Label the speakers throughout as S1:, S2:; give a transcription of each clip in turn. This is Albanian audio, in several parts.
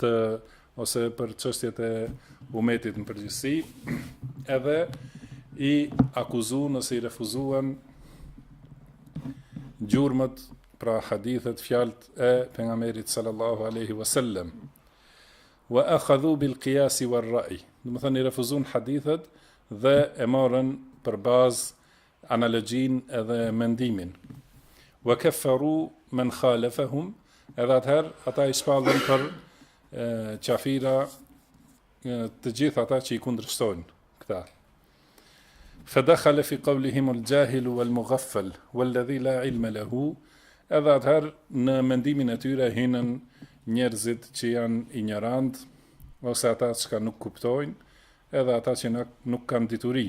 S1: të ose për çështjet e umetit në përgjithësi, edhe i akuzuan ose i refuzuan gjurmët pra hadithet fjalët e pejgamberit sallallahu alaihi wasallam wa akhadhu bil qiyas wal ra'i domethënë i refuzuan hadithet dhe e morën për bazë analogjinë edhe mendimin. Wa kaffaru man khalafahum, edhe atëherë ata i shpallën për qafira të gjithë ata që i kundërshtojnë këta. Fëdëkhale fi qavlihimul xhahilu wal mughaffal, wal ledhi la ilme lehu, edhe atëherë në mendimin e tyre hinën njerëzit që janë injorantë, ose ata çka nuk kuptojnë, edhe ata që nuk kanë dituri.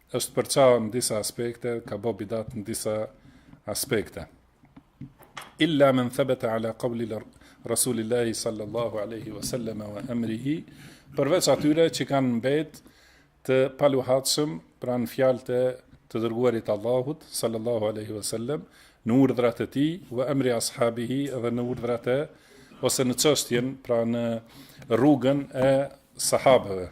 S1: Është përça në disa aspekte, ka bo bidat në disa aspekte. Illa men thabata ala qawli Rasulillahi sallallahu alaihi wasallam wa amrihi, përveç atyre që kanë mbet të paluhatshëm pranë fjalëve të të dërguarit të Allahut sallallahu alaihi wasallam në urdhrat e tij wa amri ashabihi dhe në urdhrat e ose në çështjen pra në rrugën e sahabeve.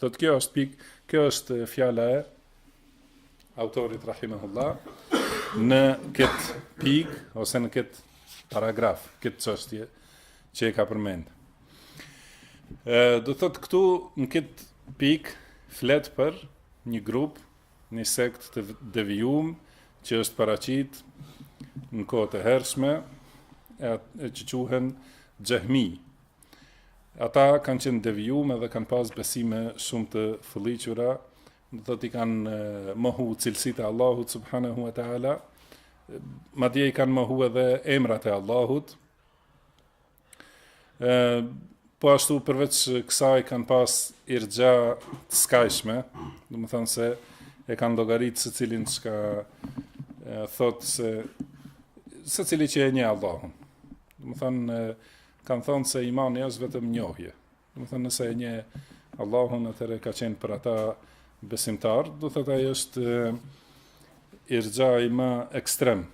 S1: Thotë kjo është pikë, kjo është fjala e autorit rahimahullah në kët pikë ose në kët paragraf, kët çështje që e ka përmend. Ë do thotë këtu në kët pikë flet për një grup, një sekt të devijuar që është paraqit në kohë të hershme e, e që quhen Xhehmi, Ata kanë qenë devijum edhe kanë pas besime shumë të fëlliqura, do thotë i kanë mohu cilësitë e Allahut, subhanahu wa ta'ala, madje i kanë mohu edhe emrat e Allahut, po ashtu përveç kësaj kanë pas irxha të skajshme, domethënë se e kanë llogarit secilin çka thotë se secili që e njeh Allahun. Domethënë, Kanë thonë se imani është vetëm njohje. Domethënë nëse e njeh Allahun atëherë ka qenë për ata besimtar, do të thotë ai është irxhai ma ekstrem.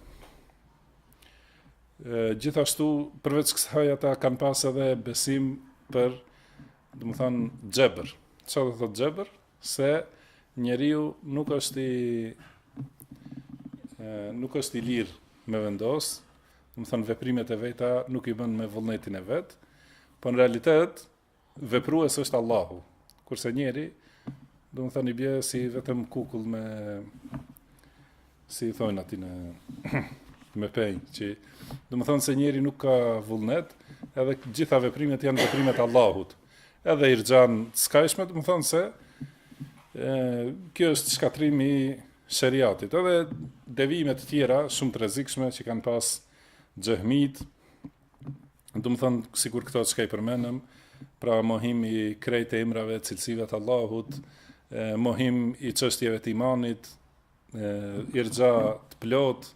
S1: E, gjithashtu përveç kësaj ata kanë pas edhe besim për, domethënë xhebër. Çka do thotë xhebër? Se njeriu nuk është i nuk është i lirë me vendos, domethonë veprimet e veta nuk i bën me vullnetin e vet, po në realitet veprues është Allahu. Kurse njeri, domethonë i bie si vetëm kukull me si i thonë aty në me penj, që domethonë se njeri nuk ka vullnet, edhe gjitha veprimet janë veprimet e Allahut. Edhe irxhan skajshme, domethonë se ë kjo është shkatërrimi Sheriatit, edhe devijime të tjera shumë të rrezikshme që kanë pas xhehmitë, domethonë sikur këto që i përmendëm, pra mohim i krejt emrave, cilësive të Allahut, mohim i çështjeve të imanit, irxha të plotë,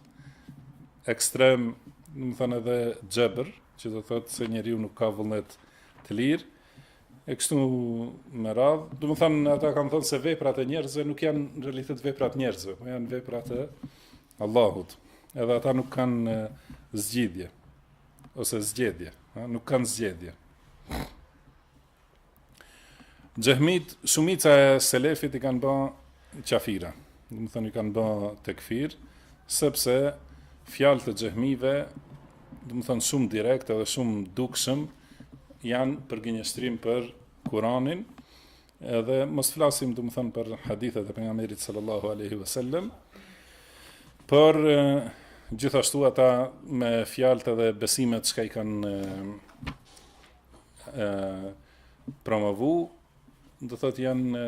S1: ekstrem, domethonë edhe xhebër, që do të thotë se njeriu nuk ka vullnet të lirë. e kështu me radhë. Domethënë ata kanë thënë se veprat e njerëzve nuk janë në realitet veprat e njerëzve, por janë veprat e Allahut. Edhe ata nuk kanë zgjidhje ose zgjedhje, ha? nuk kanë zgjedhje. Xhehmitë, shumica e selefit i kanë ba qafira. Domethënë i kanë ba tekfir, sepse fjalët e xhehmive, domethënë shumë direkt edhe shumë dukshëm, janë për gënjështrim për Kuranin, edhe mos flasim, domethënë për hadithet e pejgamberit sallallahu aleyhi vësallem, por gjithashtu ata me fjalët edhe besimet çka i kanë promovu, do të thotë janë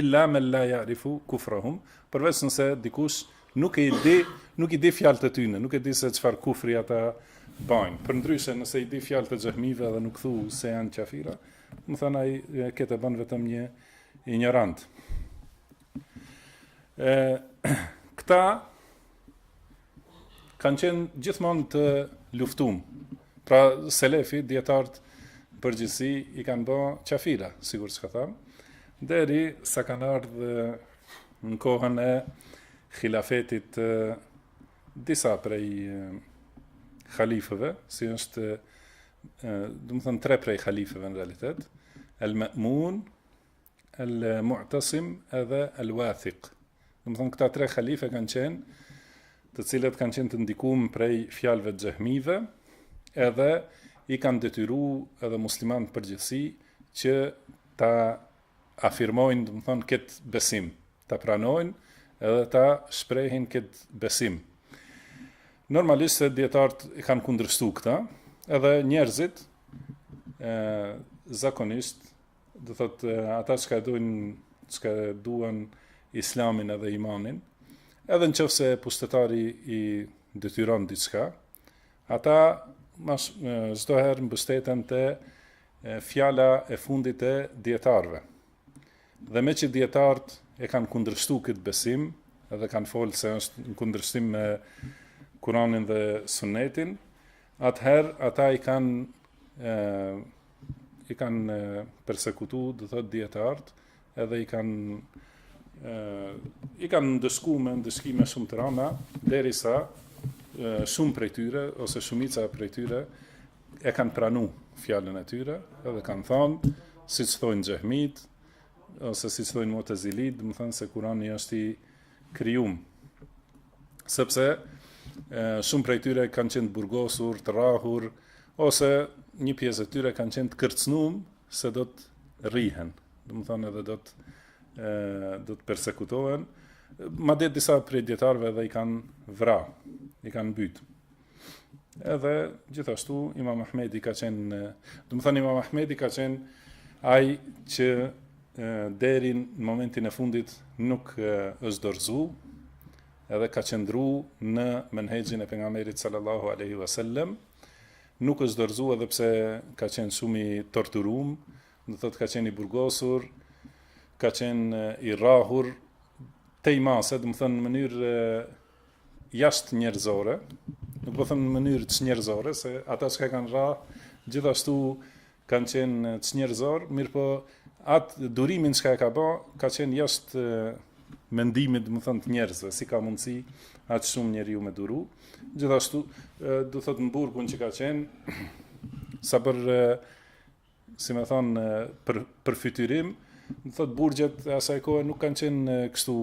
S1: illa men la ya'rifu kufrahum përveç nëse dikush nuk e di nuk i di fjalët e tyre nuk e di se çfarë kufri ata bajnë përndryshe nëse i di fjalët e xhehmive dhe nuk thu se janë kafira domethanë ai këtë e ban vetëm një injorant e këta kanë qenë gjithmonë të luftum. Pra, selefi, dijetarët, përgjithësi, i kanë bo qafira, sikur çka thamë, derisa kanë ardhë në kohën e khilafetit të disa prej khalifëve, si është, domethënë, tre prej khalifëve në realitet, El Me'mun, El Mu'tasim edhe El Wathiq. Domethonë këta tre halife kanë qenë të cilët kanë qenë të ndikum prej fjalëve të xhehmive, edhe i kanë detyru edhe muslimanët përgjithësi që ta afirmojnë, domethonë kët besim, ta pranojnë edhe ta shprehin kët besim. Normalisht se dijetarët i kanë kundërshtu këta, edhe njerëzit ë zakonisht Do thotë ata çka e duan, çka e duan Islamin edhe imanin, edhe në qoftë se pushtetari i detyron diçka, ata mas çdo herë mbështeten te fjala e fundit e dijetarëve. Dhe meqë dijetarët e kanë kundërshtu këtë besim, edhe kanë folë se është në kundërshtim me Kur'anin dhe Sunnetin, atëherë ata i kanë i kanë persekutu, do thotë dijetarët, edhe i kanë i kanë ndëshku me ndëshkime shumë të rana, derisa shumë prej tyre, ose shumica prej tyre, e kanë pranu fjalën e tyre, edhe kanë thanë, siç thonë xhehmitë, ose siç thonë mutezilitë, domethanë se Kurani është i krijum, sepse shumë prej tyre kanë qenë të burgosur, të rrahur ose një pjesë e tyre kanë qenë të kërcënum se do të rrihen, domethanë edhe do të do të persekutohen, madje disa prej dijetarëve edhe i kanë vra, i kanë mbyt. Edhe gjithashtu Imam Ahmedi ka qenë, domethonë Imam Ahmedi ka qenë ai që deri në momentin e fundit nuk është dorëzu, edhe ka qëndru në menhexhin e pejgamberit sallallahu alejhi ve selem, nuk është dorëzu edhe pse ka qenë shumë i torturum, do thotë ka qenë i burgosur, ka qenë i rrahur tej mase, domethonë në mënyrë jashtë njerëzore, nuk po them në mënyrë çnjerëzore, se ata çka e kanë rrah, gjithashtu kanë qenë çnjerëzorë, mirëpo atë durimin çka e ka bo, ka qenë jashtë mendimit, domethonë të njerëzve, si ka mundësi aq shumë njeriu me duru. Gjithashtu, do thotë në burgun që ka qenë, sa për si me thonë, për, përfytyrim, do thotë burgjet e asaj kohe nuk kanë qenë kështu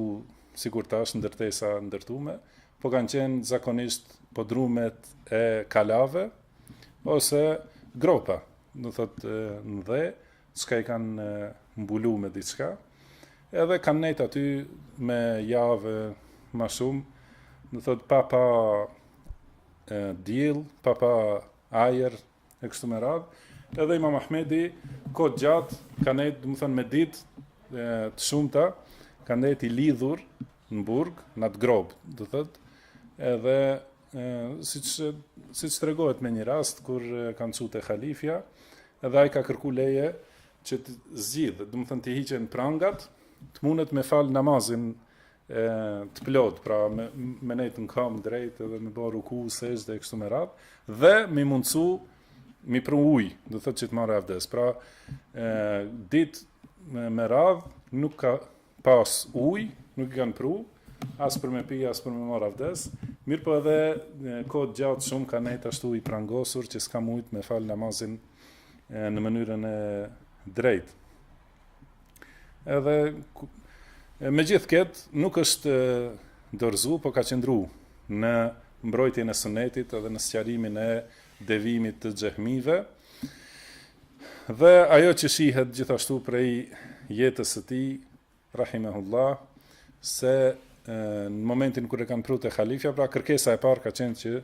S1: sikur tash ndërtesa t'ndërtume, po kanë qenë zakonisht podrumet e kalave, ose gropa, do thotë në dhe, çka i kanë mbulu me diçka, edhe kanë nejtë aty me jave ma shumë, do thotë pa pa diell, pa pa ajër, e kështu me radhë. Edhe Imam Ahmedi kohë t'gjatë ka nejt, domethonë me ditë të shumta ka nejt i lidhur në burg, në atë gropë, do thotë. Edhe e siç siç tregohet me një rast kur e kanë çu te halifja, edhe ai ka kërku leje që të zgjidh, domethonë t'i hiqen prangat, të mundet me fal namazin e të plotë, pra me, me nejtë në këmbë drejt edhe me ba ruku, sexhde kështu me radhë, dhe me mundësi me i pru uj, domethënë që të marrë avdes. Pra, e, dit me, me radhë nuk ka pas uj, nuk i kanë pru, as për me pi, as për me marrë avdes, mirëpo edhe e, kohë të gjatë shumë ka nejtë ashtu i prangosur që s'ka mujtë me falë namazin e, në mënyrën e drejtë. Edhe me gjithë ketë nuk është dorëzu, po ka qëndru në mbrojtjen e sunetit edhe në sqarimin e devimit të xhehmive. Dhe ajo që shihet gjithashtu prej jetës së tij, rahimehullah, se në momentin kur e kanë pru te halifja, pra kërkesa e parë ka qenë që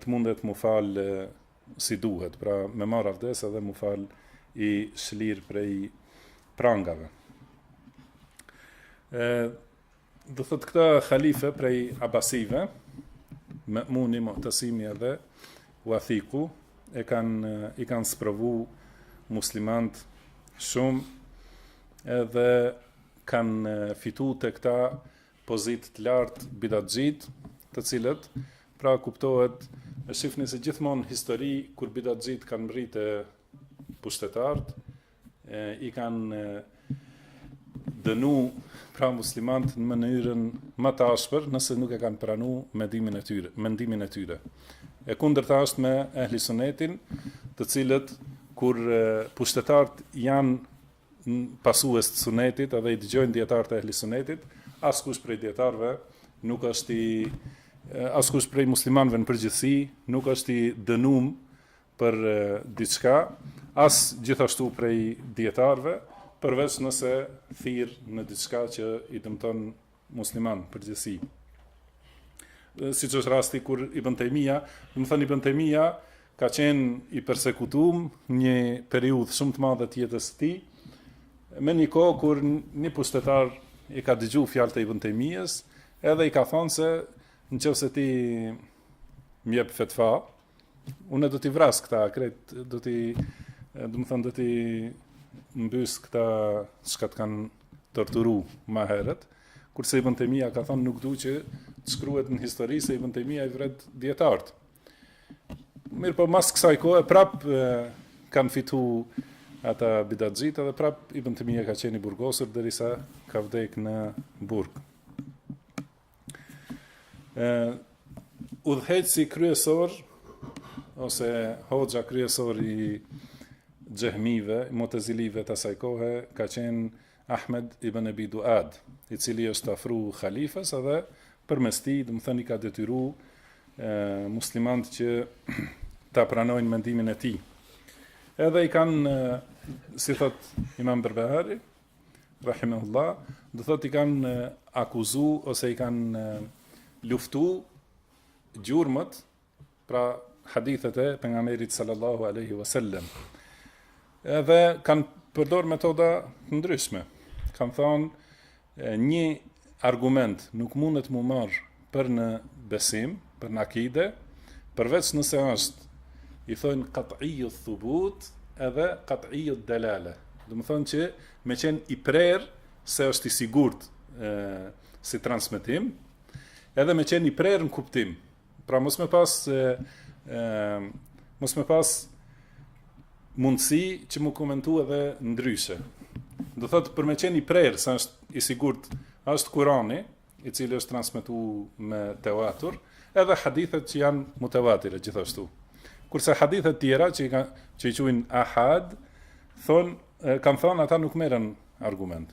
S1: të mundet m'u fal si duhet, pra me marrë avdes edhe m'u falë i çlirë prej prangave. E, domethënë këta halife prej abasive, Memuni, Mutesimi edhe Uathiku, e kan, i kanë sprovu muslimant shumë, edhe kanë fitu te këta pozitë të lartë bidatxhinjtë të cilët pra kuptohet e shifni se gjithmonë në histori kur bidatxhinjtë kanë mbërri te pushtetarët, i kanë dënu pra muslimant në mënyrën më të ashpër nëse nuk e kanë pranu mendimin e tyre, mendimin e tyre. E kundërta është me ehli sunetin të cilët kur pushtetarët janë pasues të sunetit edhe i dëgjojnë dijetarët e ehli sunetit, askush prej dijetarëve nuk është i askush prej muslimanëve në përgjithësi nuk është i dënum për diçka, as gjithashtu prej dijetarëve, përveç nëse thërret në diçka që i dëmton muslimanët në përgjithësi. Siç është rasti kur Ibn Tejmija, domethënë Ibn Tejmija ka qenë i persekutum një periudhë shumë të madhe të jetës së tij, me një kohë kur një pushtetar i ka dëgju fjalët e Ibn Tejmijës, edhe i ka thonë se në qoftë se ti më jep fetva, Unë do t'i vras këta, krejt, do t'i, domethënë, do t'i mbys këta çka të kanë torturu ma herët, kurse Ibn Tejmija ka thonë nuk du që të shkruhet në histori se Ibn Tejmija i vret dijetarët. Mirëpo mas kësaj kohë, prap e, kanë fitu ata bidatxhinjtë dhe prap Ibn Tejmija ka qenë i burgosur derisa ka vdek në burg. Udhëhecësi kryesor ose hoxha kryesor i xhehmive, mutezilive të asaj kohe ka qenë Ahmed ibn Abi Duad, i cili është afru halifës edhe përmes tij, domethënë i ka detyruar muslimanët që ta pranojnë mendimin e tij. Edhe i kanë si thot Imam Berbehari, Rahimehullah, do thotë i kanë akuzu ose i kanë luftu gjurmët, pra hadithet e pejgamberit sallallahu alaihi wasallam. Edhe kanë përdor metoda të ndryshme. Kanë thënë një argument nuk mundet mu marr për në besim, për në akide, përveç nëse është i thojnë kat'iju thubut edhe kat'iju delale. Domethonë që me qenë i prerë se është i sigurt si transmetim, edhe me qenë i prerë në kuptim. Pra mos me pas e, e, mos me pas mundësi që mu komentu edhe ndryshe. Do thotë për me qenë i prerë se është i sigurt, është Kurani, i cili është transmetu me tevatur, edhe hadithet që janë mutevatire gjithashtu. Kurse hadithet tjera që i, ka, që i qujn ahad, thon, kanë thonë ata nuk merren argument.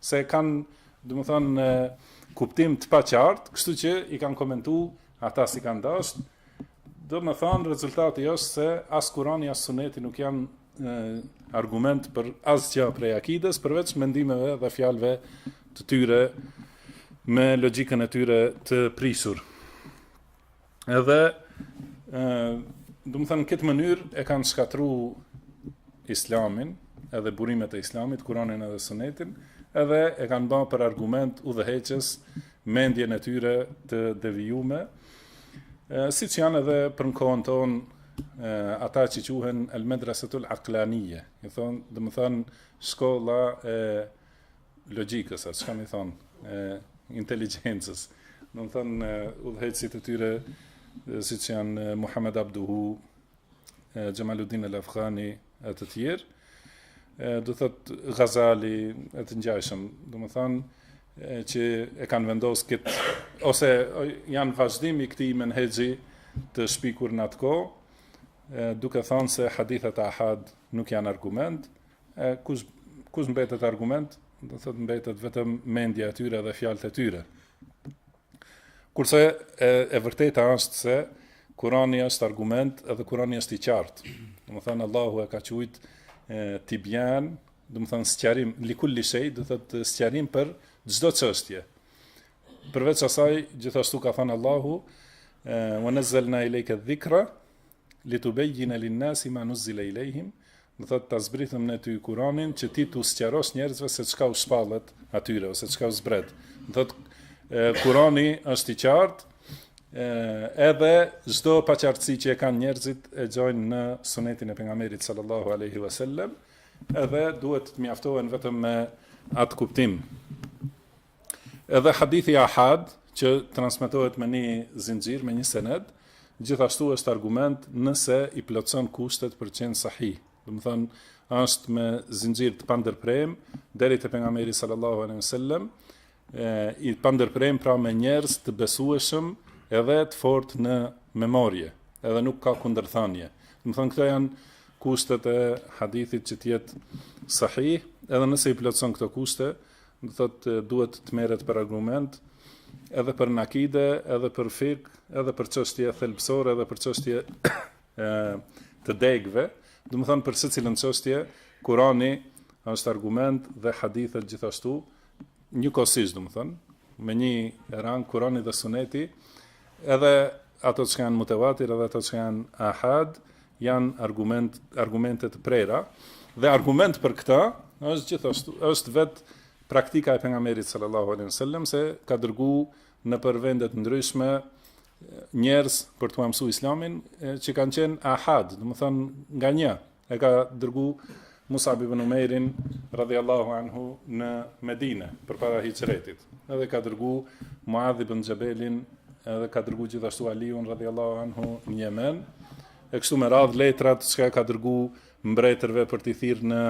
S1: se kanë, domethënë, kuptim të paqartë, kështu që i kanë komentu ata si kanë dashtë, domethënë, rezultati është se as Kurani, as suneti nuk janë e, argument për asgjë prej akides, përveç mendimeve dhe fjalëve të tyre me logjikën e tyre të prishur. Edhe ë domethënë në këtë mënyrë e kanë shkatrru Islamin, edhe burimet e Islamit, Kur'anin edhe Sunetin, edhe e kanë bërë për argument udhëheqës mendjen e tyre të devijume, siç janë edhe për në kohën tonë, ata që quhen el medrasetul aklanije, i thonë, domethonë, shkolla e logjikës, a çka me i thonë, e inteligjencës. Domethonë udhëheqësit e tyre siç janë Muhammed Abduhu, Xhemaludin el-Afgani e të tjerë, do thot Gazali e të ngjashëm, domethonë që e kanë vendos kët ose janë vazhdim i këtij menhexhi të shpikur në atë kohë, duke thënë se hadithet ahad nuk janë argument, E kush kush mbetet argument, do të thotë mbetet vetëm mendja e tyre dhe fjalët e tyre. Kurse e, e vërteta është se Kurani është argument edhe Kurani është i qartë. Domethënë Allahu e ka qujt tibjan, domethënë sqarim li kulli shej, do të thotë sqarim për çdo çështje. Përveç asaj, gjithashtu ka thënë Allahu, "Wa nazzalna ilayka dhikra Li tubejjine lin nasi ma nuzzile ilejhim, do të thotë ta zbritëm ne ty Kuranin që ti t'u sqarosh njerëzve se çka u shpallet atyre ose çka u zbret. Do thotë Kurani është i qartë, edhe çdo paqartësi që e kanë njerëzit e gjojnë në sunetin e pejgamberit sallallahu alaihi wasallam, edhe duhet të mjaftohen vetëm me atë kuptim. Edhe hadithi ahad, që transmetohet me një zinxhir, me një sened, gjithashtu është argument nëse i plotëson kushtet për të qenë sahih. Domethënë, është me zinxhir të pandërprem deri te pejgamberi sallallahu alaihi wasallam, i pandërprem pra me njerëz të besueshëm edhe të fortë në memorie, edhe nuk ka kundërthënie. Domethënë, këto janë kushtet e hadithit që të jetë sahih, edhe nëse i plotëson këto kushte, Do thotë duhet të merret për argument edhe për akide, edhe për fik, edhe për çështje thelbësore, edhe për çështje të degëve, domethënë për secilën çështje Kurani është argument dhe hadithet gjithashtu njëkohësisht, domethënë, me një rang Kurani dhe Suneti, edhe ato çka janë mutawatir edhe ato çka janë ahad, Janë argumente të prera dhe argument për këtë është gjithashtu është vetë praktika e pejgamberit sallallahu alejhi ve sellem se ka dërgu nëpër vende të ndryshme njerëz për t'ua mësu Islamin që kanë qenë ahad, domethënë nga një, e ka dërgu Mus'ab ibn Umejrin, radhiyallahu anhu, në Medine, përpara Hixhretit. Edhe ka dërgu Muadh ibn Xhebelin, edhe ka dërgu gjithashtu Aliun, radhiyallahu anhu, në Jemen. E kështu me radhë letrat çka ka dërgu mbretërve për t'i thirrë në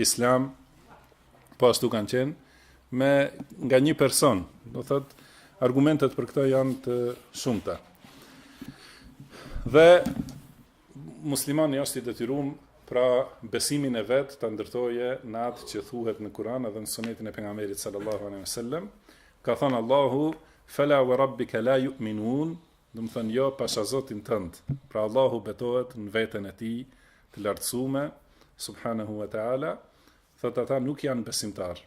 S1: Islam, po ashtu kanë qenë, me nga një person, do thotë, argumentet për këtë janë të shumta. Dhe Muslimani është i detyrum pra besimin e vet ta ndërtoje në atë që thuhet në Kur'an edhe në Sunetin e pejgamberit sallallahu alejhi ve sellem. Ka thënë Allahu fala wa rabbika la yu'minun, domethënë jo pasha Zotin tënd. Pra Allahu betohet në veten e tij të lartësume subhanahu wa ta'ala, thotë ata nuk janë besimtarë.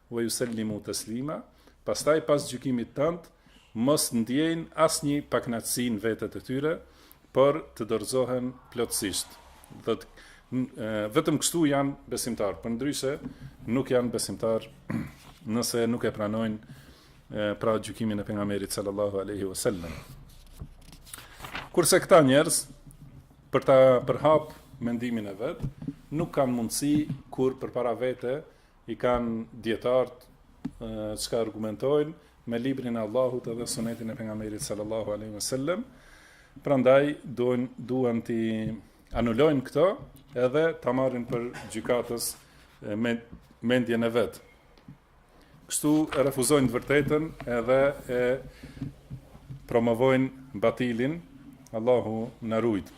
S1: Wa yusallimu taslima, Pastaj pas gjykimit tënd, mos ndjejnë asnjë pakënaqësi në vete të tyre, por të dorëzohen plotësisht. Domethënë vetëm kështu janë besimtarë, përndryshe nuk janë besimtarë nëse nuk e pranojnë pra gjykimin e pejgamberit sallallahu alaihi wasallam. Kurse këta njerëz për ta përhap mendimin e vet, nuk kanë mundësi kur përpara vete i kanë dijetarët çka argumentojnë me librin e Allahut edhe sunetin e pejgamberit sallallahu alaihi wasallam prandaj duan duan t'i anulojnë këto edhe ta marrin për gjykatës mendjen e vet kështu e refuzojnë të vërtetën edhe e promovojnë batilin Allahu na rujtë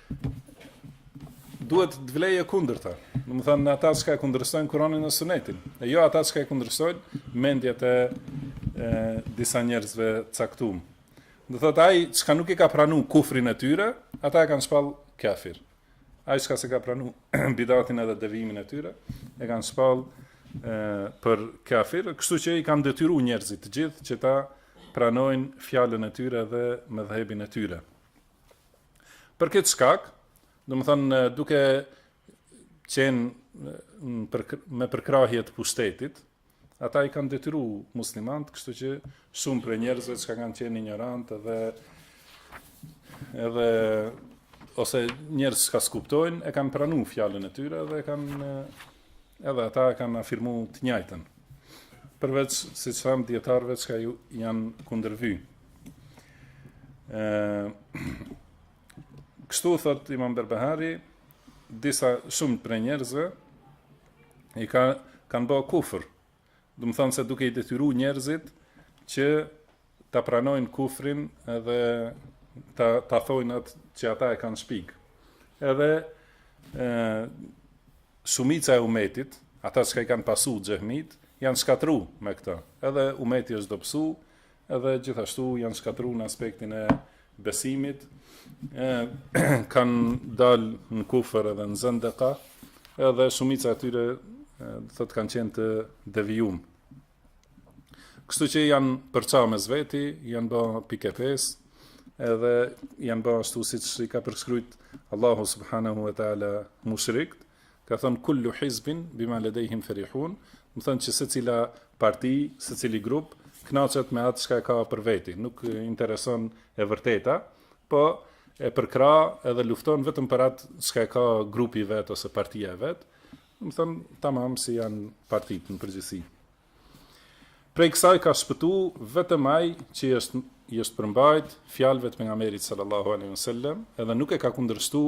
S1: duhet të vlejë e kundërta. Domethënë, ata çka e kundërshtojnë Kuranin e Sunetin, e jo ata çka e kundërshtojnë mendjet e, e disa njerëzve të caktum. Do të thotë, ai çka nuk e ka pranu kufrin e tyre, ata e kanë shpall kafir. Ai çka s'e ka pranu bidatin edhe devijimin e tyre, e kanë shpall e, për kafir, kështu që i kanë detyru njerëzit të gjithë që ta pranojnë fjalën e tyre dhe medhhebin e tyre. Për këtë shkak, domethënë duke qenë për, me përkrahje të pushtetit, ata i kanë detyru muslimanët, kështu që shumë prej njerëzve çka kanë qenë injorantë dhe edhe ose njerëz çka s'kuptojnë e kanë pranu fjalën e tyre dhe kanë edhe ata e kanë afirmu të njajtën përveç siç thamë dijetarëve çka u janë kundërvy Kështu thotë Imam Berbehari, disa shumë prej njerëzve i ka kanë bo kufër. Domethënë se duke i detyru njerëzit që ta pranojnë kufrin edhe ta ta thojnë atë që ata e kanë shpikë. Edhe ë shumica e umetit, ata çka i kanë pasu xhehmitë, janë shkatrru me këtë. Edhe umeti është dobësu, Edhe gjithashtu janë shkatrru në aspektin e besimit, e, kanë dalë në kufër edhe në zendeka, edhe shumica e tyre do të thotë kanë qenë të devijum. Kështu që janë përça mes veti, janë ba pikë e pesë, edhe janë ba ashtu siç i ka përshkrujt Allahu subhanahu ue ta'ala mushrikët, ka thënë kullu hizbin bima ledejhim ferihun, domethënë që secila parti, secili grup, knaqet me atë çka e ka për veti, nuk intereson e vërteta, po e përkrah edhe lufton vetëm për atë çka e ka grupi i vet ose partia e vet, domethënë tamam si janë partitë në përgjithësi. Prej kësaj ka shpëtu vetëm ai që i është i është përmbajt fjalëve të pejgamberit sallallahu alaihi wasallam, edhe nuk e ka kundërshtu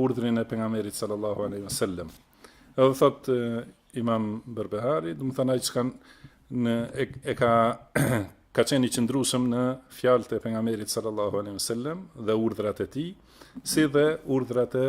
S1: urdhrin e pejgamberit sallallahu alaihi wasallam. Edhe thot Imam Berbehari, domethënë ai që ka në e, e ka ka qenë i qëndrueshëm në fjalët e pejgamberit sallallahu alaihi wasallam dhe urdhrat e tij, si dhe urdhrat e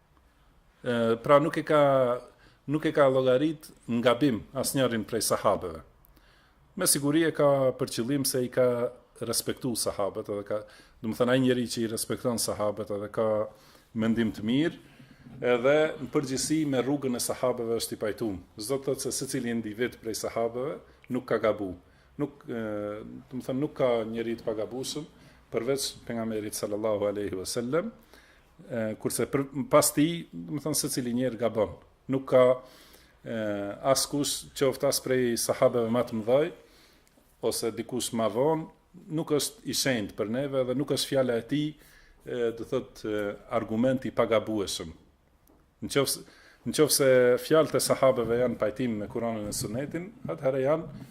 S1: Pra nuk e ka nuk e ka llogarit në gabim asnjërin prej sahabeve. Me siguri e ka për qëllim se i ka respektu sahabet edhe ka, domethënë ai njeri që i respekton sahabet edhe ka mendim të mirë, edhe në përgjithësi me rrugën e sahabeve është i pajtuar. S'do të thotë se secili individ prej sahabeve nuk ka gabu. Nuk, domethënë nuk ka njeri të pagabueshëm përveç pejgamberit sallallahu alaihi wasallam, kurse për, pas tij, domethënë secili njeri gabon. Nuk ka e, askush qoftë as prej sahabeve ma të mëdhaj, ose dikush ma vonë, nuk është i shenjtë për neve dhe nuk është fjala e tij, do thotë argument i pagabueshëm. Në qoftë, në qoftë se fjalët e sahabeve janë pajtim me Kur'anin e Sunetin, atëherë janë,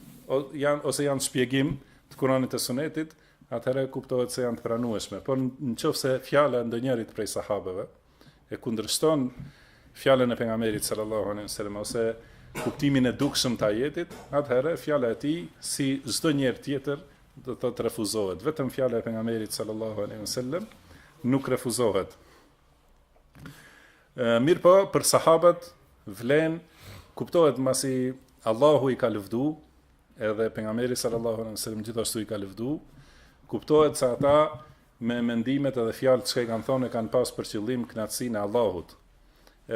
S1: janë ose janë shpjegim të Kur'anit e Sunetit, atëherë kuptohet se janë të pranueshme. Por në qoftë se fjala e ndonjërit prej sahabeve, e kundërshton fjalën e pejgamberit sallallahu alaihi wasallam, ose kuptimin e dukshëm të ajetit, atëherë fjala e tij, si çdo njeri tjetër, do thotë refuzohet. Vetëm fjala e pejgamberit sallallahu alaihi wasallam, nuk refuzohet. Mirëpo, për sahabet vlen, kuptohet masi Allahu i ka lëvdu, edhe pejgamberi sallallahu alaihi wasallam gjithashtu i ka lëvdu, kuptohet se ata me mendimet edhe fjalët që i kanë thonë e kanë pas për qëllim knaqësinë e Allahut.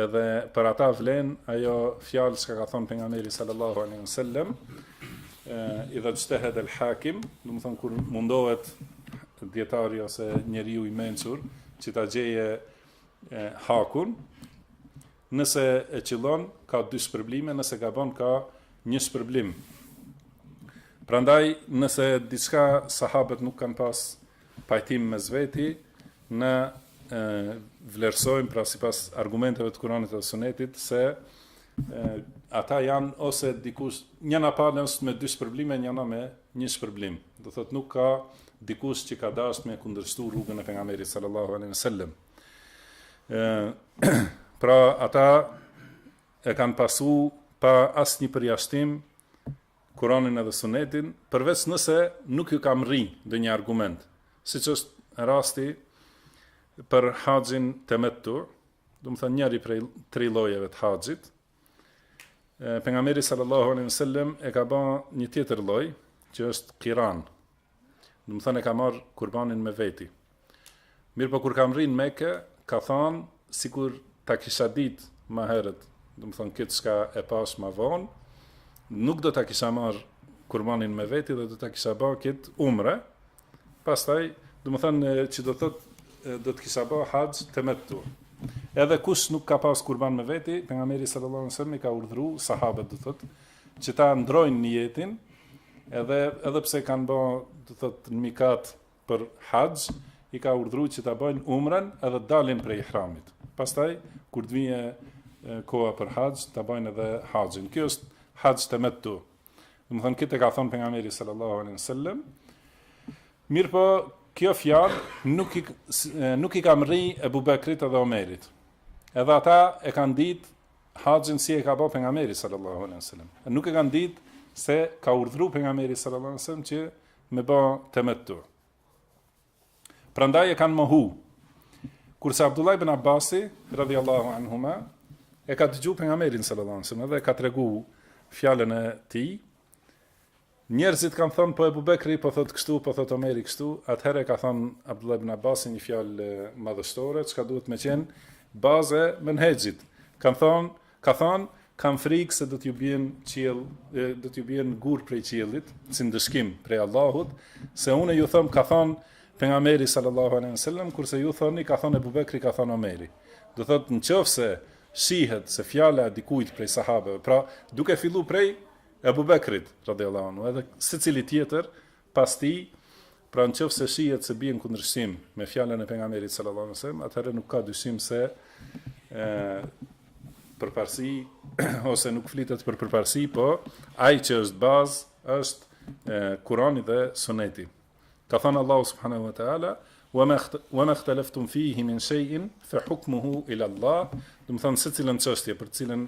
S1: Edhe për ata vlen, ajo fjalë që ka thonë pejgamberi sallallahu alaihi wasallam, idhexhtehed el hakim, domethonë kur mundohet dijetari ose njeriu i mençur, që ta gjejë e, hakun, nëse e qëllon, ka dy shpërblime, nëse gabon, ka një shpërblim. Prandaj, nëse diçka sahabet nuk kanë pas pajtim mes veti, ne vlerësojmë, pra sipas argumenteve të kuranit dhe sunetit, se e, ata janë ose dikush, njëna palë është me dy shpërblime, njëna me një shpërblim, do thotë nuk ka dikush që ka dashtë me kundërshtu rrugën e pejgamberit sallallahu alaihi wa sallam. Pra ata e kanë pasu pa asnjë përjashtim Kuranin edhe Sunetin, përveç nëse nuk ju ka mrri ndonjë argument, siç është rasti për haxhin temettu, domethënë njëri prej tri llojeve të haxhit, Pejgamberi sallallahu alaihi wasallam e ka ba një tjetër lloj që është kiran. Domethënë e ka marrë kurbanin me veti. Mirëpo kur ka mrri në Meke, ka thonë, sikur ta kisha ditë ma herët, domethënë këtë çka e pashë ma vonë, nuk do ta kisha marrë kurbanin me veti dhe do ta kisha ba këtë umre, Pastaj, domethënë që do të thotë do ta kisha ba haxh temettu. Edhe kush nuk ka pas kurban me veti, pejgamberi sallallahu alajhi wasallam i ka urdhëruar sahabët do të thotë që ta ndrojnë nijetin, edhe edhe pse kanë ba do të thotë në mikat për haxh, i ka urdhëruar që ta bëjnë umrën edhe të dalin prej ihramit. Pastaj kur të vijë koha për haxh, ta bëjnë edhe haxhin. Kjo është haxh temettu. Domethënë, këtë e ka thënë pejgamberi sallallahu alaihi sallam. Mirëpo, kjo fjalë nuk, nuk i ka mrri Ebu Bekrit edhe Omerit. Edhe ata e kanë ditë haxhin si e ka ba pejgamberi sallallahu alaihi sallam. Nuk e kanë ditë se ka urdhru pejgamberi sallallahu alaihi sallam që me ba temettu Prandaj e kanë mohu. Kurse Abdullah ibn Abbasi, radhiyallahu anhuma, e ka dëgju pejgamberin sallallahu alaihi sallam edhe e ka tregu fjalën e tij, njerëzit kanë thënë po Ebu Bekri po thotë kështu, po thotë Omeri kështu, atëherë e ka thënë Abdullah ibn Abbasi një fjalë madhështore, çka duhet me qenë bazë e menhexhit. Ka thënë, Ka thënë, Kam frikë se do t'ju bjen qiell, do t'ju bjen gur prej qiellit, si ndëshkim prej Allahut, se unë ju them, ka thënë pejgamberi sallallahu alejhi dhe sellem, kurse ju thoni, ka thënë Abu Bekri, ka thënë Omeri. Do thotë, nëse shihet se fjala e dikujt prej sahabeve, pra duke filluar prej Abu Bekrit, radhiyallahu anhu, edhe secili tjetër Pas tij, pra nëse shihet se bie në kundërshtim me fjalën e pejgamberit sallallahu alaihi wasallam, atëherë nuk ka dyshim se ë përparësi ose nuk flitet për përparësi, po ai që është bazë është e, Kurani dhe Suneti. Ka thënë Allahu subhanahu wa taala, "Wa ma wa ma ikhtalaftum fihi min shay'in fa hukmuhu ila Allah." Domethënë secilën çështje për të cilën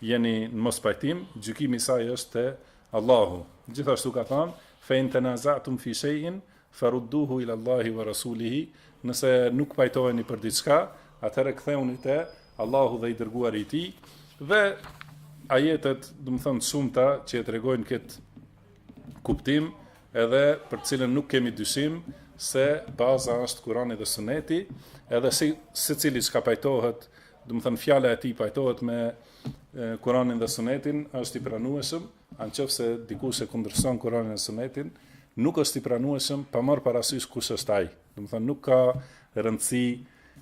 S1: jeni në mospajtim, gjykimi i saj është te Allahu, gjithashtu ka thënë, Fe in tenaza'tum fi shej'in, ferudduhu ila Allahi wa Rasulihi, Nëse nuk pajtoheni për diçka, atëherë ktheuni te Allahu dhe i dërguari i Tij. Dhe ajetet, domethënë shumta që e tregojnë këtë kuptim, edhe për të cilën nuk kemi dyshim se baza është Kurani dhe Suneti, edhe si secili çka pajtohet, domethënë fjala e tij pajtohet me Kuranin dhe Sunetin është i pranueshëm, e nëse dikush e kundërshton Kuranin dhe Sunetin, nuk është i pranueshëm pa marr parasysh kush është ai. Domethënë nuk ka rëndësi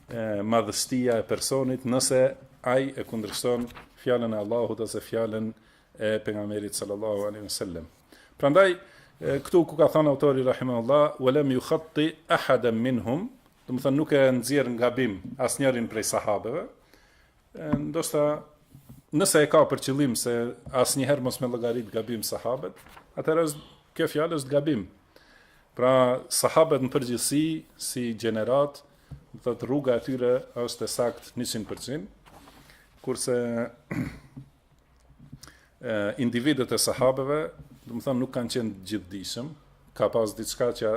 S1: e madhështia e personit nëse ai e kundërshton fjalën e Allahut ose fjalën e pejgamberit sallallahu alaihi wasallam. Prandaj këtu ku ka thënë autori rahimahullah, "Wa la yukhatti ahadan minhum", domethënë nuk e nxjerr gabim asnjërin prej sahabeve, Ndoshta nëse e ka për qëllim se asnjëherë mos me llogarit gabim sahabët, atëherë kjo fjalë është gabim. Pra sahabët në përgjithësi si gjenerat, do të thotë rruga e tyre është e saktë 100%, kurse individët e sahabeve, domethënë nuk kanë qenë gjithdijshëm, ka pas diçka që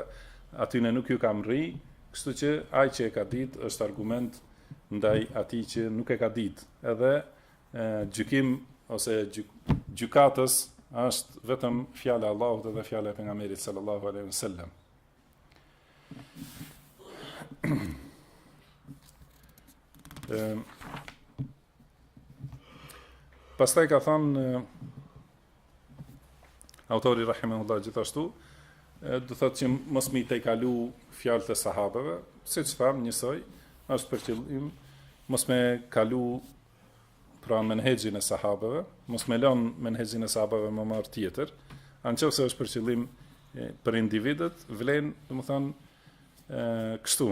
S1: atyne nuk ju ka mrri, kështu që ai që e ka ditë është argument ndaj atij që nuk e ka ditë. Edhe gjykim ose gjykatës është vetëm fjala e Allahut dhe fjala e pejgamberit sallallahu alaihi wasallam. Ëm Pastaj ka thënë autori rahimahullah gjithashtu, do thotë që mos me i tejkalu fjalët e sahabeve, siç thamë njësoj, është për qëllim mos me kalu pra menhexhin e sahabeve, mos me lën menhexhin e sahabeve me marr tjetër, e nëse është për qëllim për individët, vlen, domethënë, kështu,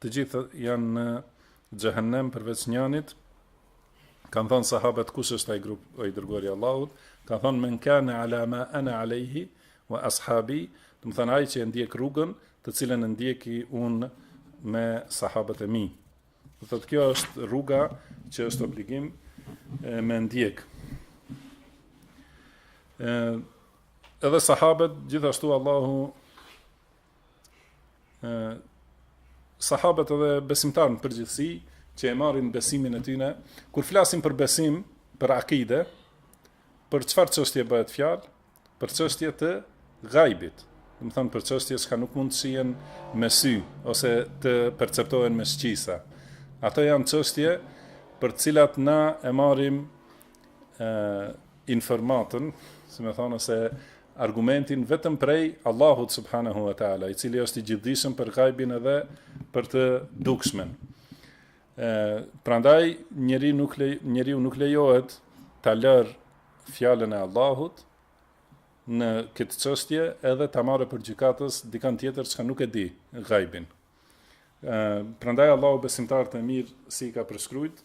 S1: Të gjithë janë në xhehenem përveç njënit. Kan thënë sahabët kush është ai grup o i dërguari i Allahut? Ka thënë men kana ala ma ana alayhi wa ashabi, domethënë ai që e ndjek rrugën, të cilën e ndjeki un me sahabët e mi. Do thotë kjo është rruga që është obligim e, me ndjek. Ë edhe sahabët gjithashtu Allahu sahabët edhe besimtarë në përgjithësi që e marrin besimin e tyne, kur flasim për besim, për akide, për çfarë çështje bëhet fjalë, për çështje të gajbit, domethënë për çështje që nuk mund të shihen me sy ose të perceptohen me shqisa. Ato janë çështje për të cilat na e marrim informatën, si me thënë ose argumentin vetëm prej Allahut subhanahu wa taala, i cili është i gjithdijshëm për gajbin edhe për të dukshmen. Ë, prandaj njeri nuk le, njeriu nuk lejohet ta lërë fjalën e Allahut në këtë çështje edhe ta marrë për gjykatës dikënd tjetër që nuk e di gajbin. Ë, prandaj Allahu besimtarët e mirë si i ka përshkrujt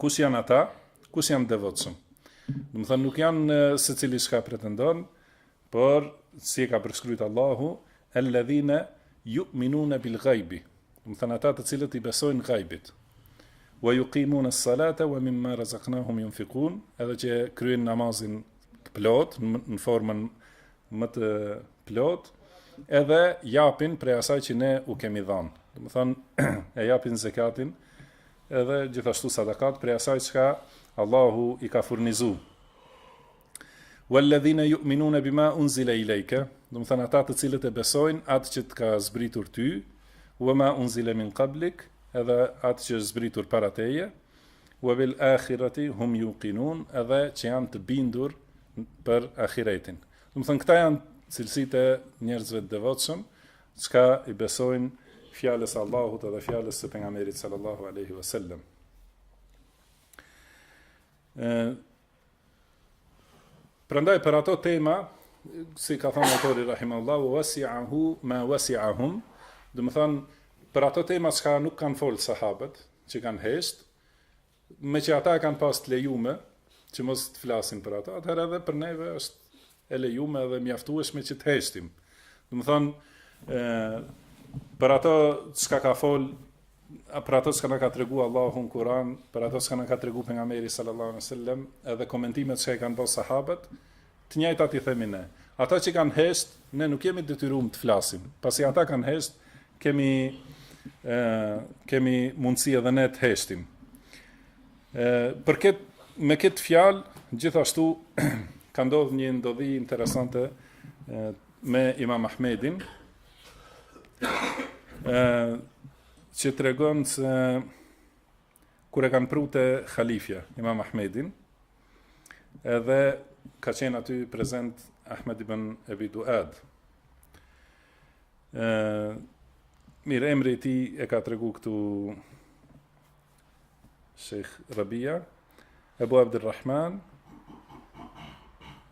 S1: Kush janë ata? Kush janë të devotshëm? Domethonë nuk janë secili çka pretendon, por si e ka përshkrujt Allahu, alladhina yu'minuna bil ghaibi. Domethonë ata të cilët i besojnë ghaibit. Wa yuqimuna as-salata wa mimma razaqnahum yunfiqun, edhe që kryejnë namazin të plotë në formën më të plotë, edhe japin prej asaj që ne u kemi dhënë. Domethonë e japin zekatin edhe gjithashtu sadakat prej asaj çka Allahu i ka furnizu. Walladhina yu'minuna bima unzila ilayka, domethonë ata të cilët e besojnë atë që të ka zbritur ty, wama unzila min qablik, edhe atë që është zbritur para teje, Wa bil akhirati hum yuqinun edhe që janë të bindur për ahiretin. Domethonë këta janë cilësitë e njerëzve të devotshëm, çka i besojnë fjalës së Allahut edhe fjalës së pejgamberit sallallahu alaihi wasallam. Prandaj për ato tema, si ka thënë autori rahimahullah wa wasi'ahu ma wasi'ahum, domethonë për ato tema që nuk kanë fol sahabët, që kanë hesht, meqë ata e kanë pas të lejume që mos të flasin për ato, atëherë edhe për neve është e lejume edhe mjaftueshme që të heshtim. Domethonë, për ato çka ka fol, për ato çka na ka tregu Allahu n'Kuran, për ato çka na ka tregu pejgamberi sallallahu alaihi wasallam, edhe komentimet çka i kanë bo sahabët, të njajta t'i themi ne. Ato që i kanë hesht, ne nuk jemi detyrum të flasim, pasi ata kanë hesht, kemi, e, kemi mundësi edhe ne të heshtim. E, për këtë, me këtë fjalë, gjithashtu, ka ndodhë një ndodhi interesante e, me Imam Ahmedin, e, që tregon se kur e kanë pru te halifja, Imam Ahmedin, edhe ka qenë aty prezent Ahmed ibn Ebi Duad. E, mirë, emri i tij e ka tregu këtu Sheikh Rabia, Ebu Abdel Rahman,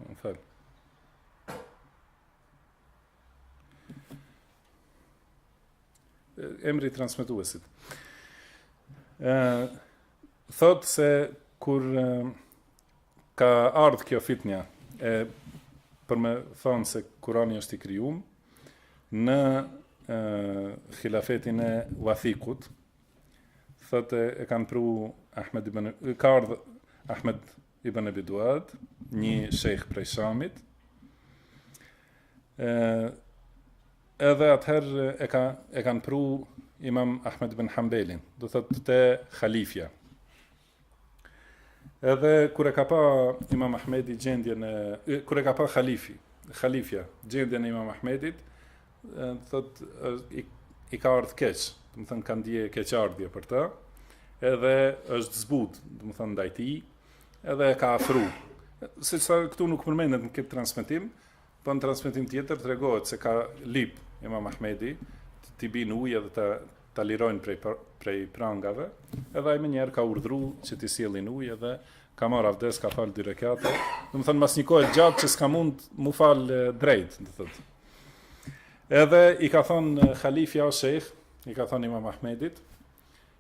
S1: në falë, emri i transmetuesit. Ë thot se kur ka ardhur kjo fitnja e për me thon se Kurani është i krijum në e, hilafetin e Wathikut, Thotë e kanë pru Ahmed ibn ka ardh Ahmed ibn Abi Duad, një shejh prej Shamit. Ë edhe atëherë e ka e kanë pru Imam Ahmed ibn Hanbelin, do thotë te halifja. Edhe kur e ka pa Imam Ahmedi gjendjen e kur e ka pa halifi, halifja, gjendjen e Imam Ahmedit, thot i, i ka ardh keq, domethënë ka ndje keqardhje për të. Edhe është zbut, domethënë ndaj tij, edhe e ka afru. Edhe pse këtu nuk përmendet në këtë transmetim, po në transmetim tjetër tregohet se ka lip Imam Ahmedi të t'i bin ujë dhe të ta lirojnë prej prej prangave, edhe ai menjëherë ka urdhru që t'i sjellin ujë dhe ka marr avdes, ka fal dy rekate. Domethënë mas një kohë gjatë që s'ka mund mu fal drejt, do thotë. Edhe i ka thon halifja o shejh, i ka thon Imam Ahmedit,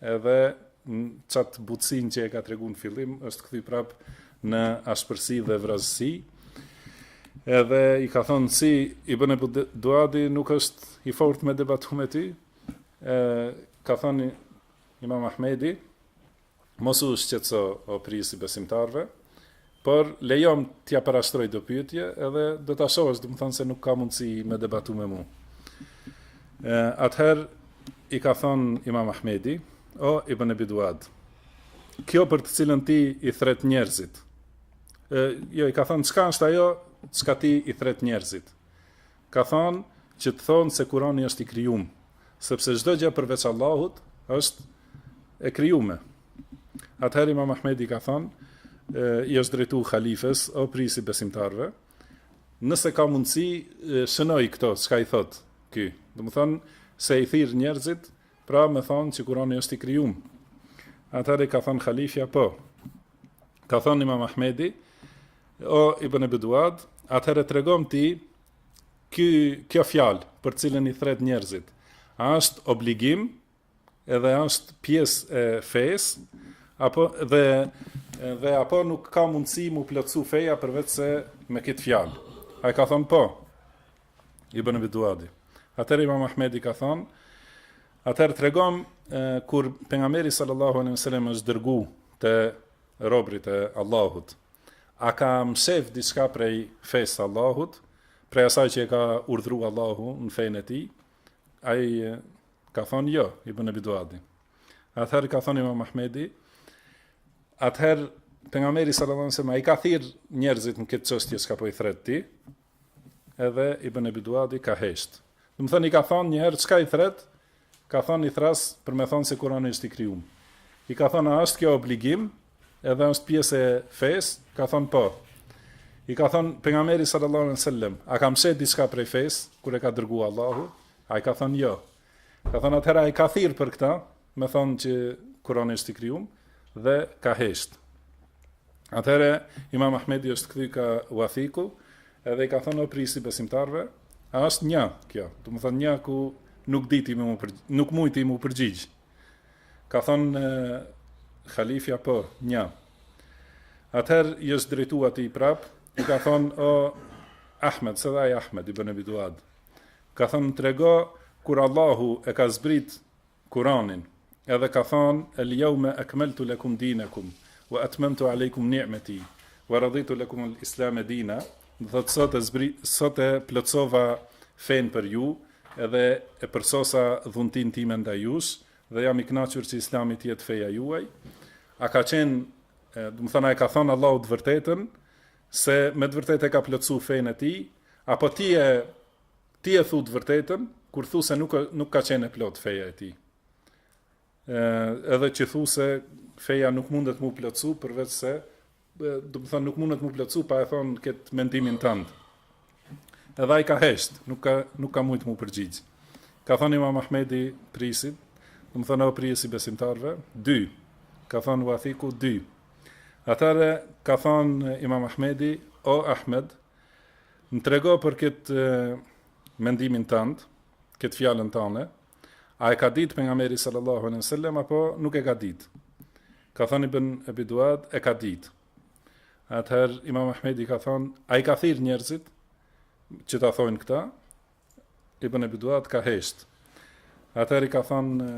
S1: Edhe çat butësinë që e ka tregu në fillim është kthy prap në ashpërsi dhe vrazësi. Edhe i ka thonë se Ibn Ebi Duadi nuk është i fortë me debatu me ty. Ë ka thonë Imam Ahmedi mos u shqetëso o prijësi i besimtarve, Por, lejomë t'ia parashtroj do pyetje edhe do ta shohësh, domethanë se nuk ka mundësi me debatu me mu. Atëherë, i ka thonë Imam Ahmedi, o Ibn Ebi Duad, kjo për të cilën ti i thret njerëzit, e, jo, i ka thonë, çka është ajo, çka ti i thret njerëzit, Ka thanë që të thonë se Kurani është i krijum, sepse çdo gjë përveç Allahut është e krijume. Atëherë Imam Ahmedi ka thënë, i është drejtu halifes, o prijësi i besimtarve, nëse ka mundësi, shënoji këto, çka i thot, ky. Domethënë, se i thirr njerëzit, pra me thënë që kurani është i krijum. Atëherë ka thënë halifja, po. Ka thënë imam Ahmedi, O Ibn Abi Duad, atëherë tregom ti ky kjo fjalë për cilën i thret njerëzit. A është obligim edhe është pjesë e fesë apo dhe dhe apo nuk ka mundësi mu plotësu feja përveç se me këtë fjalë. Ai ka thënë po. Ibn Abi Duadi. Atëherë Imam Ahmedi ka thënë Atëherë tregom kur pejgamberi sallallahu alejhi dhe sellem është dërgu te robrit e Allahut A ka mshef diçka prej fesë të Allahut, prej asaj që e ka urdhru Allahu në fenë e tij, ai ka thonë jo, Ibn Ebi Duadi. Atëherë ka thonë imam Ahmedi, atëherë pejgamberi sallallahu alejhi ve sellem a i ka thirrë njerëzit në këtë çështje çka po i thret ti, Edhe Ibën Ebi Duadi ka hesht. Domethonë i ka thonë një herë çka i thret, ka thonë i thras për me thonë se Kurani është i krijum. I ka thonë a është kjo obligim, edhe është pjesë e fesë, ka thonë po. I ka thonë pejgamberi sallallahu alejhi ve sellem, a ka mshef diçka prej fesë kur e ka dërgu Allahu? Ai ka thonë jo. Ka thonë atëherë a i ka thirr për këtë, me thonë që Kurani është i krijuar dhe ka hesht. Atëherë Imam Ahmedi është kthy ka Wathiku, edhe i ka thënë o prijës i besimtarëve, a është një kjo, domethonë një ku nuk diti me për, nuk mujti m'u përgjigj. Ka thonë Khalifja po, një. Atëherë i është drejtu atij prap, i ka thënë o Ahmed, se dhe ai Ahmed Ibën Ebi Duad. Ka thonë trego kur Allahu e ka zbrit Kuranin edhe ka thanë el jaume ekmeltu lekum dinekum wa etmemtu alejkum ni'meti wa raditu lekumul islame dina domethonë sot e zbri sot e plotësova fenë për ju edhe e përsosa dhuntinë time ndaj jush dhe jam i kënaqur që Islami të jetë feja juaj a ka qenë domethonë a e ka thënë Allahu të vërtetën se me të vërtetë e ka plotësu fenë e tij, apo ti e ti e thu të vërtetën kur thu se nuk nuk ka qenë e plotë feja e tij. Ë edhe që thu se feja nuk mundet m'u plotësu përveç se domethonë nuk mundet m'u plotësu pa e thon kët mendimin tand. Edhe ai ka hesht, nuk ka nuk ka mujt m'u përgjigj. Ka thënë Imam Ahmedi prijësit, domethonë o prijës i besimtarëve, 2. Ka thënë Wathiku 2. Atëherë ka thënë Imam Ahmedi, o Ahmed, më trego për këtë mendimin tand, këtë fjalën tande, a e ka ditë pejgamberi sallallahu alejhi ve sellem apo nuk e ka ditë? Ka thënë Ibn Abi Duad, e ka ditë. Atëherë Imam Ahmedi ka thënë, a i ka thirr njerëzit që ta thonë këtë, Ibn Abi Duad ka hesht. Atëherë ka thënë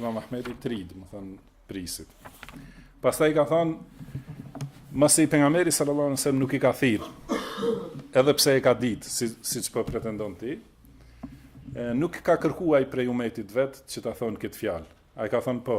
S1: Imam Ahmedi tri, domethënë prijësit. Pastaj ka thënë Masi pejgamberi sallallahu alajhi wasallam nuk i ka thirr. Edhe pse e ka ditë, si siç po pretendon ti, nuk ka kërku prej umetit vet që ta thonë këtë fjalë. Ai ka thënë po.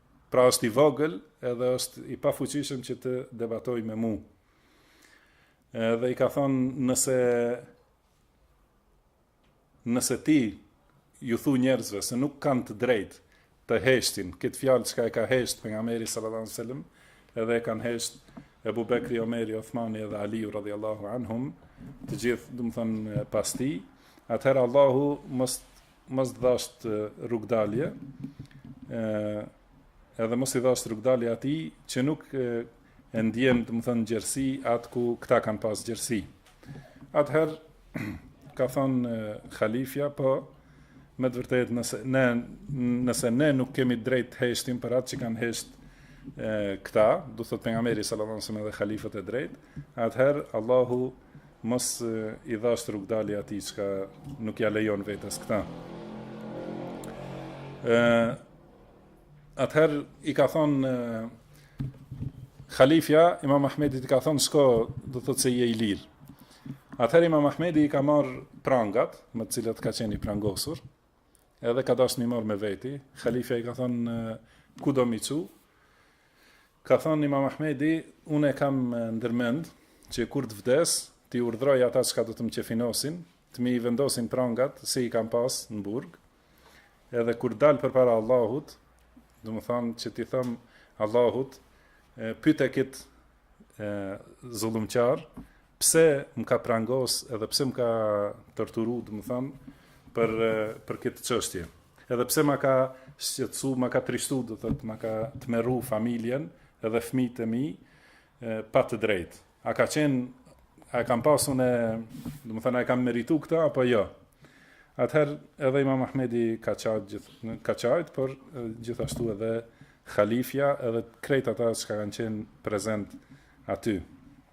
S1: Pra është i vogël edhe është i pafuqishëm që të debatojë me mu. Edhe i ka thonë nëse nëse ti ju thu njerëzve se nuk kanë të drejtë të heshtin, këtë fjalë çka e ka hesht pejgamberi sallallahu alaihi wasallam, edhe e kanë hesht Ebu Bekri, Omeri, Othmani edhe Aliu radhiyallahu anhum, të gjithë, domethonë pas tij, atëherë Allahu mos mos i dhasht rrugdalje, ë edhe mos i dhasht rrugdalje atij që nuk e ndjen, domethënë, gjerësi aty ku këta kanë pas gjerësi. Atëherë ka thënë halifja, po me të vërtetë nëse ne nëse ne nuk kemi drejt të heshtim për atë që kanë hesht e, këta, do thot pejgamberi sallallahu alajhi wasallam dhe halifët e drejt, atëherë Allahu e, Mos i dhashtë rrugdali atij çka nuk ja lejon vetes këta. Atëherë i ka thonë Khalifja, imam Ahmedit i ka thonë, shko do thotë se je i lirë. Atëherë imam Ahmedi i ka marrë prangat, me të cilat ka qen i prangosur, edhe ka dashtë m'i marrë me veti, Khalifja i ka thonë, ku do m'i çu? Ka thonë Imam Ahmedi, unë e kam ndër mend, që kur të vdes, t'i urdhroj ata çka do të më qefinosin, të m'i vendosin prangat, si i kam pas në burg, edhe kur dal përpara Allahut, domethonë që t'i thom Allahut, pyte këtë zullumqar, pse më ka prangos edhe pse më ka torturu, domethanë, për, për këtë çështje. Edhe pse më ka shqetsu, më ka trishtu, do thotë më ka tmerru familjen edhe fmijt e mi, pa të drejt. A ka qenë, a e kam pas unë, domethanë, a e kam meritu këta, apo jo? Atëherë edhe Imam Ahmedi ka qajtë, gjithë, ka qajtë, por gjithashtu edhe khalifja edhe krejt ata që kanë qenë prezent aty.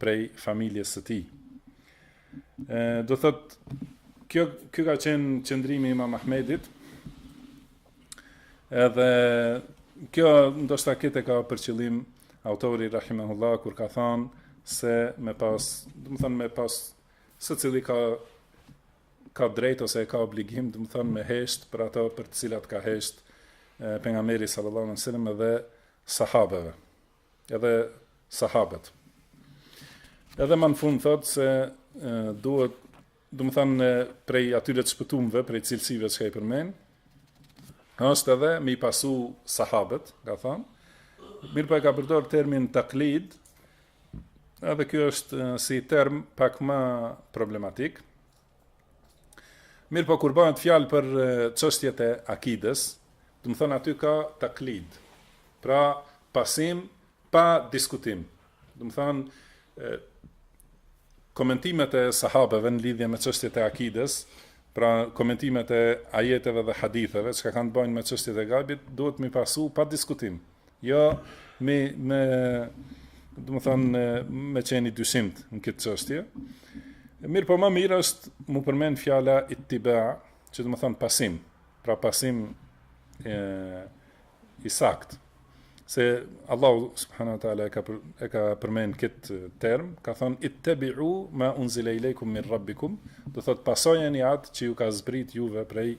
S1: prej familjes së tij. Ë do thot kjo ky ka qen qendrimi i Imam Ahmedit. Edhe kjo ndoshta këtë ka për qëllim autori rahimahullah kur ka thënë se me pas, domethënë me pas secili ka ka drejt ose e ka obligim, domethënë me hesht për ato për të cilat ka hesht pejgamberi sallallahu alajhi wasallam dhe sahabeve. Edhe sahabët. Edhe më në fund thotë se duhet, domethënë prej atyre të shpëtuarve, prej cilësive që ai përmend, është edhe me i pasu sahabët, ka thënë. Mirëpo e ka përdorur termin taklid, edhe kjo është si term pak më problematik, Mirëpo kur bëhet fjalë për çështjet e akides, domethonë aty ka taklid. Pra pasim pa diskutim. Domethonë komentimet e sahabeve në lidhje me çështjet e akides, pra komentimet e ajeteve dhe haditheve që kanë të bëjnë me çështjet e gajbit, duhet m'i pasu pa diskutim. Jo me me domethon me me qeni dyshimtë në këtë çështje. Mirëpo ma mirë është mu përmend fjala ittiba, që domethon pasim, pra pasim e i sakt. Se Allahu subhanahu wa taala e ka për, e ka përmend kët term, ka thon ittabi'u ma unzila ilaykum min rabbikum, do thot pasojeni atë që ju ka zbrit juve prej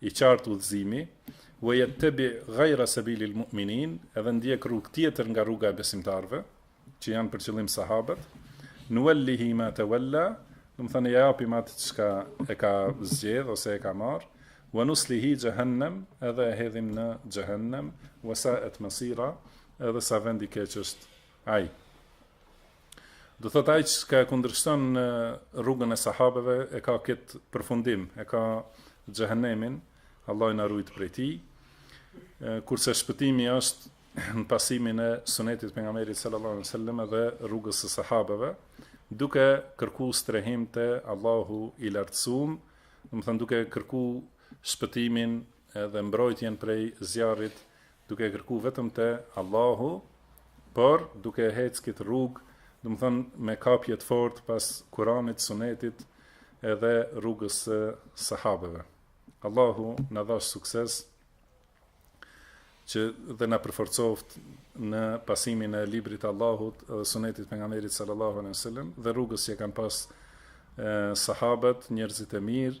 S1: i qartë udhëzimi, Wa yattabi ghayra sabili al-mu'minin, edhe ndjek rrugë tjetër nga rruga e besimtarëve, që janë për qëllim sahabët, Nuwallihi ma tawalla, domethonë ja japim atë çka e ka zgjedh ose e ka marr, Wa nuslihi jahannam, edhe e hedhim në xhehenem, Wa sa'at masira, edhe sa vend i keq është ai. Do thot ai që ka e kundërshton rrugën e sahabeve e ka kët përfundim, e ka xhehenemin, Allahu na rujt prej tij. Kurse shpëtimi është në pasimin e sunetit të pejgamberit sallallahu alaihi wasallam dhe rrugës së sahabeve, duke kërku strehim te Allahu i lartësum, domethënë duke kërku shpëtimin edhe mbrojtjen prej zjarrit duke e kërku vetëm te Allahu, por duke e hec këtë rrugë, domethënë me kapje të fortë pas Kur'anit, Sunetit edhe rrugës së sahabeve. Allahu na dhash sukses që dhe na përforcoft në pasimin e librit të Allahut dhe sunetit të pejgamberit sallallahu alejhi ve sellem dhe rrugës që kanë pas sahabët, njerëzit e mirë